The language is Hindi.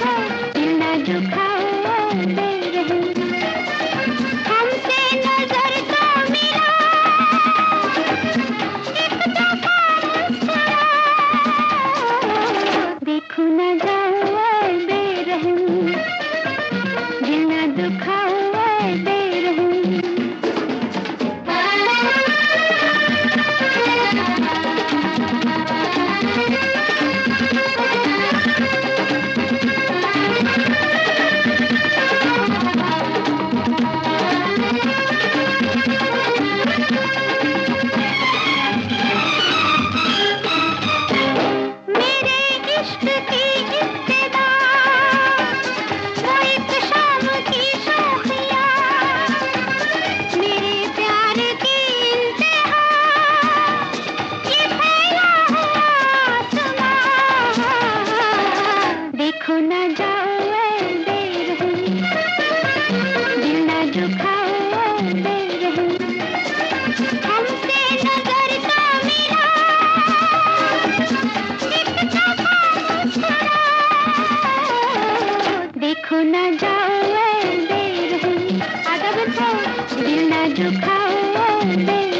Thank you. खो ना जाओ बेरहम अदब से दिल ना दुखाओ बेरहम